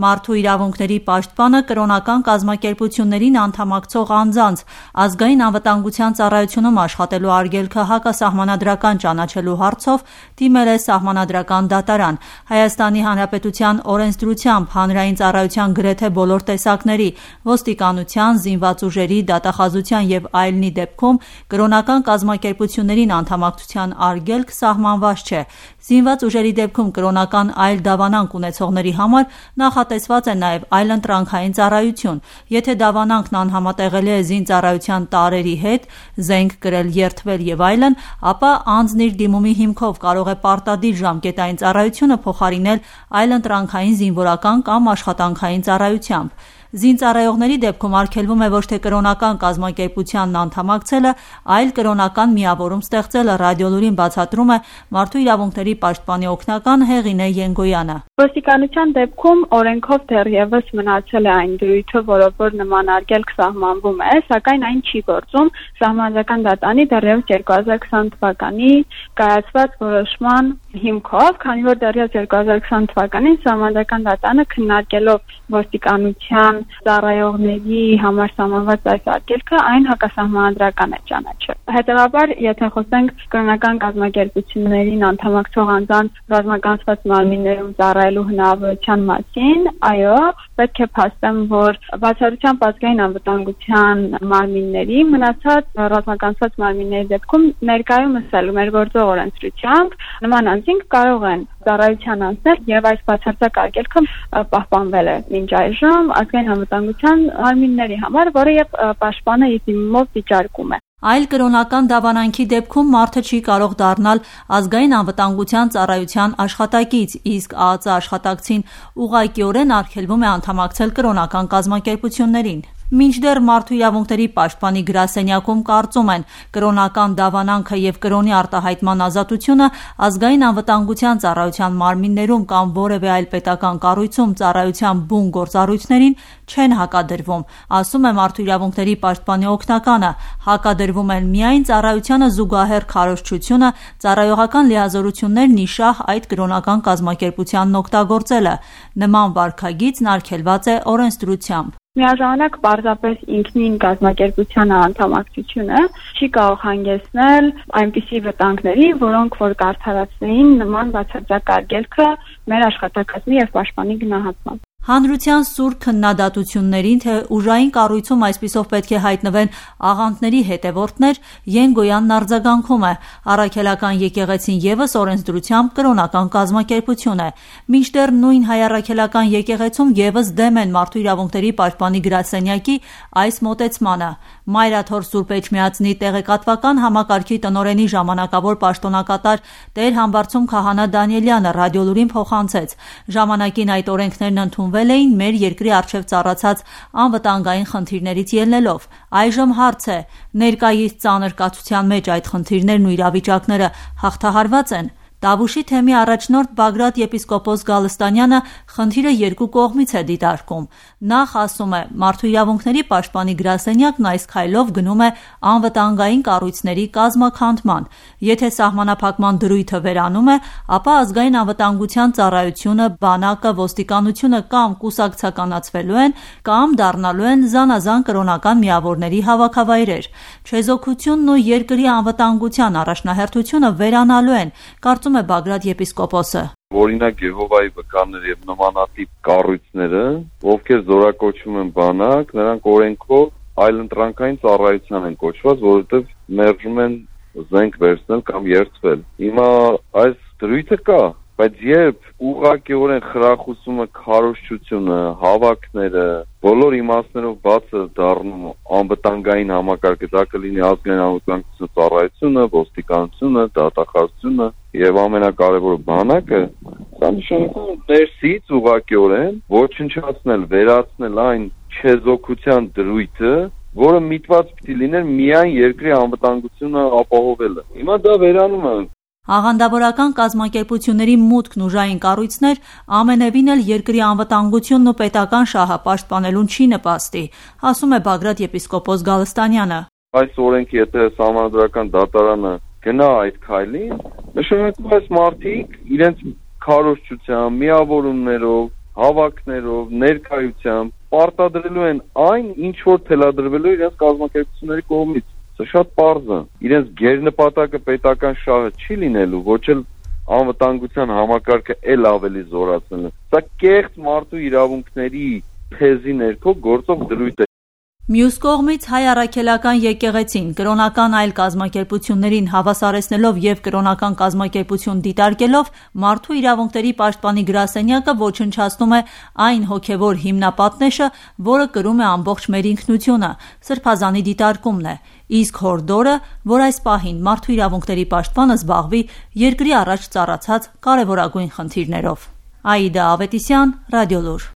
Մարդու իրավունքների պաշտպանը կրոնական կազմակերպություններին անդամակցող անձանց ազգային անվտանգության ծառայությունում աշխատելու արգելքը հակասահմանադրական ճանաչելու հարցով դիմել է Սահմանադրական դատարան: ՀՀ օրենսդրությամբ հանրային ծառայության գրեթե բոլոր տեսակների՝ ոստիկանության, զինված ուժերի, դատախազության և այլնի դեպքում կրոնական կազմակերպություններին անդամակցության արգելք սահմանված չէ: Զինված ուժերի դեպքում կրոնական այլ դավանանք ունեցողների համար նախատեսված է նաև այլընտրանքային ծառայություն: Եթե դավանանքն անհամատեղելի է զինծառայության տարրերի հետ (զենք կրել, երդվել և այլն), ապա անձն իր դիմումի հիմքով կարող է պարտադիր ժամկետային ծառայությունը փոխարինել այլընտրանքային զինվորական կամ աշխատանքային ծառայությամբ: Զինծառայողների դեպքում արգելվում է ոչ թե կրոնական կազմակերպությանն անդամակցելը, այլ կրոնական միավորում ստեղծելը: «Ռադիոլուրին» բացատրում է մարդու իրավունքների պաշտպանի օգնական Հեղինե Ենգոյանը: «Ոստիկանության դեպքում օրենքով դեռևս մնացել է այն դրույթը, որով որ նման արգելք սահմանվում է, սակայն այն չի գործում Սահմանադրական դատարանի դեռևս 2020 թվականի կայացված որոշման հիմքով, քանի որ դեռևս 2020 թվականին Սահմանադրական դատարանը քննարկելով ոստիկանության ծառայողների համար սահմանված այս արգելքը, այն հակասահմանադրական է ճանաչել: Հետևաբար, եթե խոսենք կրոնական կազմակերպություններին անդամակցող անձանց ռազմագազվաց մարմիններում ծառայելու հնարավորության մասին, այո, պետք է փաստեմ, որ բացառությամբ Ազգային անվտանգության մարմինների, մնացած ռազմագազվաց մարմինների դեպքում ներկայումս էլ մեր գործող օրենսդրությամբ նման անձինք կարող են ծառայության անցնել և այս բացարձակ արգելքը պահպանվել է մինչ այժմ Ազգային անվտանգության մարմինների համար, որը և պաշտպանը իր դիմումով վիճարկում է»: Այլ կրոնական դավանանքի դեպքում մարդը չի կարող դառնալ Ազգային անվտանգության ծառայության աշխատակից, իսկ ԱԱԾ աշխատակցին ուղղակիորեն արգելվում է անդամակցել կրոնական կազմակերպություններին: Մինչդեռ Մարդու իրավունքների պաշտպանի գրասենյակում կարծում են՝ կրոնական դավանանքը և կրոնի արտահայտման ազատությունը Ազգային անվտանգության ծառայության մարմիններում կամ որևէ այլ պետական կառույցում ծառայության բուն գործառույթներին չեն հակադրվում: Ասում է Մարդու իրավունքների պաշտպանի օգնականը, հակադրվում են միայն ծառայությանը զուգահեռ քարոզչությունը, ծառայողական լիազորություններն ի շահ այդ կրոնական կազմակերպությանն օգտագործելը: Նման վարքագիծն արգելված է օրենսդրությամբ: Միաժամանակ պարզապես ինքնին կազմակերպության անդամակցությունը չի կարող հանգեցնել այնպիսի վտանգների, որոնք որ կարդարացնեին նման բացարձակ արգելքը մեր աշխատակազմի և պաշտպանի գնահատմամբ: Հանրության սուր քննադատություններին, թե ուժային կառույցում այսպիսով պետք է հայտնվեն աղանդների հետևորդներ, Ենգոյանն արձագանքում է՝ Առաքելական եկեղեցին ևս օրենսդրությամբ կրոնական կազմակերպություն է: Մինչդեռ նույն Հայ Առաքելական եկեղեցում ևս դեմ են Մարդու իրավունքների պաշտպանի գրասենյակի այս մոտեցմանը: Մայրաթոր Սուրբ Էջմիածնի տեղեկատվական համակարգի տնօրենի ժամանակավոր պաշտոնակատար Տեր Համբարձում քահանա Դանիելյանը «Ռադիոլուրին» փոխանցեց. «Ժամանակին այդ օրենքներն ընդունվել էին մեր երկրի առջև ծառացած անվտանգային խնդիրներից ելնելով: Այժմ հարց է՝ ներկայիս ծանր կացության մեջ այդ խնդիրներն ու իրավիճակները հաղթահարվա՞ծ են»: Տավուշի թեմի առաջնորդ Բագրատ եպիսկոպոս Գալստանյանը խնդիրը երկու կողմից է դիտարկում: Նախ, ասում է, Մարդու իրավունքների պաշտպանի գրասենյակն այս քայլով գնում է անվտանգային կառույցների կազմաքանդման: Եթե սահմանափակման դրույթը վերանում է, ապա Ազգային անվտանգության ծառայությունը, բանակը, ոստիկանությունը կամ կուսակցականացվելու են, կամ դառնալու են զանազան կրոնական միավորների հավաքավայրեր: Չեզոքությունն ու երկրի անվտանգության առաջնահերթությունը վերանալու են, կարծում է Բագրատ եպիսկոպոսը: «Օրինակ Եհովայի վկաներ և նմանատիպ կառույցները, ովքեր զորակոչվում են բանակ, նրանք օրենքով այլընտրանքային ծառայության են կոչված, որովհետև մերժում են զենք վերցնել կամ երդվել: Հիմա այս դրույթը կա, բայց երբ ուղղակիորեն խրախուսումը, քարոզչությունը, հավաքները բոլոր իմաստներով բաց է դառնում անվտանգային համակարգը, դա կլինի Ազգային անվտանգության ծառայությունը, ոստիկանությունը, դատախազությունը և ամենակարևորը բանակը, սա նշանակում ներսից ուղղակիորեն ոչնչացնել, վերացնել այն չեզոքության դրույթը, որը միտված պիտի լիներ միայն երկրի անվտանգությունը ապահովելը: Հիմա դա վերանում է»: Աղանդավորական կազմակերպությունների մուտքն ուժային կառույցներ ամենևին էլ երկրի անվտանգությունն ու պետական շահը պաշտպանելուն չի նպաստի, ասում է Բագրատ եպիսկոպոս Գալստանյանը: «Այս օրենքը եթե Սահմանադրական դատարանը գնա այդ քայլին, նշանակում է մարդիկ իրենց քարոզչությամբ, միավորումներով հավաքներով, ներկայությամբ պարտադրելու են այն, ինչ որ թելադրվելու իրենց կազմակերպությունների կողմից։ Սա շատ པարզ է։ Իրենց գերնպատակը պետական շահը չի լինելու, ոչ էլ անվտանգության համակարգը ել ավելի զորացնելը։ Սա կեղծ մարդու իրավունքների թեզի ներքո գործող դրույթ է։ Մյուս կողմից հայ առաքելական եկեղեցին կրոնական այլ կազմակերպություններին հավասարեցնելով եւ կրոնական կազմակերպություն դիտարկելով մարդու իրավունքների պաշտպանի գրասենյակը ոչնչացնում է այն հոգեվոր հիմնապատնեշը, որը կրում է ամբողջ մեր ինքնությունը, սրբազանի դիտարկումն է, իսկ հորդորը, որ այս պահին մարդու իրավունքների պաշտպանը զբաղվի երկրի առաջ ծառացած կարեւորագույն խնդիրներով։ Աիդա Ավետիսյան, Ռադիոլուր